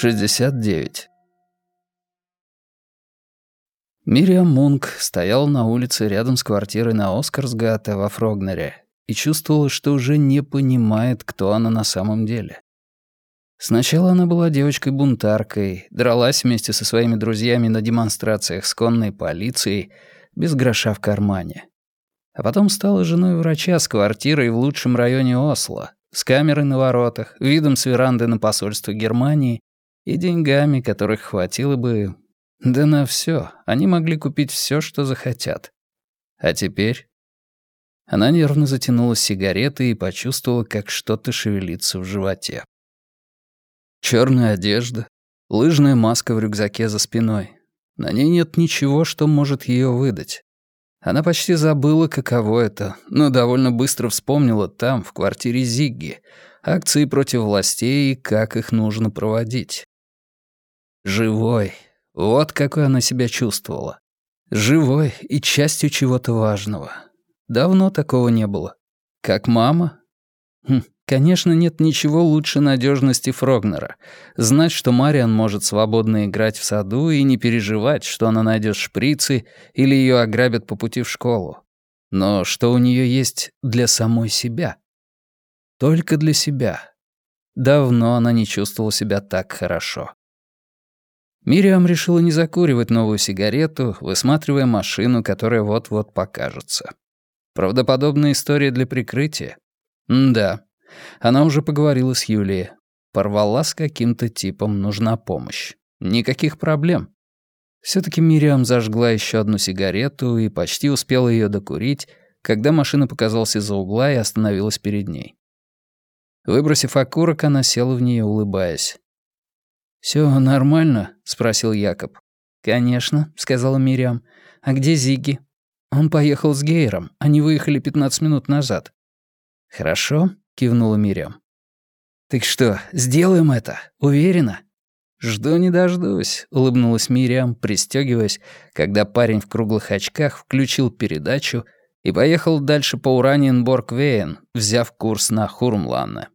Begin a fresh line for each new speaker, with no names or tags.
69. Мириам Мунк стояла на улице рядом с квартирой на Оскарсгате во Фрогнере и чувствовала, что уже не понимает, кто она на самом деле. Сначала она была девочкой-бунтаркой, дралась вместе со своими друзьями на демонстрациях с конной полицией, без гроша в кармане. А потом стала женой врача с квартирой в лучшем районе Осло, с камерой на воротах, видом с веранды на посольство Германии и деньгами, которых хватило бы... Да на все. Они могли купить все, что захотят. А теперь... Она нервно затянула сигареты и почувствовала, как что-то шевелится в животе. Черная одежда, лыжная маска в рюкзаке за спиной. На ней нет ничего, что может ее выдать. Она почти забыла, каково это, но довольно быстро вспомнила там, в квартире Зигги, акции против властей и как их нужно проводить. Живой. Вот какой она себя чувствовала. Живой и частью чего-то важного. Давно такого не было. Как мама? Хм, конечно, нет ничего лучше надежности Фрогнера. Знать, что Мариан может свободно играть в саду и не переживать, что она найдет шприцы или ее ограбят по пути в школу. Но что у нее есть для самой себя. Только для себя. Давно она не чувствовала себя так хорошо. Мириам решила не закуривать новую сигарету, высматривая машину, которая вот-вот покажется. Правдоподобная история для прикрытия? М да. Она уже поговорила с Юлией. Порвала с каким-то типом, нужна помощь. Никаких проблем. Все-таки Мириам зажгла еще одну сигарету и почти успела ее докурить, когда машина показалась из-за угла и остановилась перед ней. Выбросив окурок, она села в нее, улыбаясь. «Всё нормально?» — спросил Якоб. «Конечно», — сказала Мириам. «А где Зиги?» «Он поехал с Гейером. Они выехали 15 минут назад». «Хорошо», — кивнула Мириам. «Так что, сделаем это? Уверена?» «Жду не дождусь», — улыбнулась Мириам, пристёгиваясь, когда парень в круглых очках включил передачу и поехал дальше по Ураниенборг-Вейен, взяв курс на Хурмланне.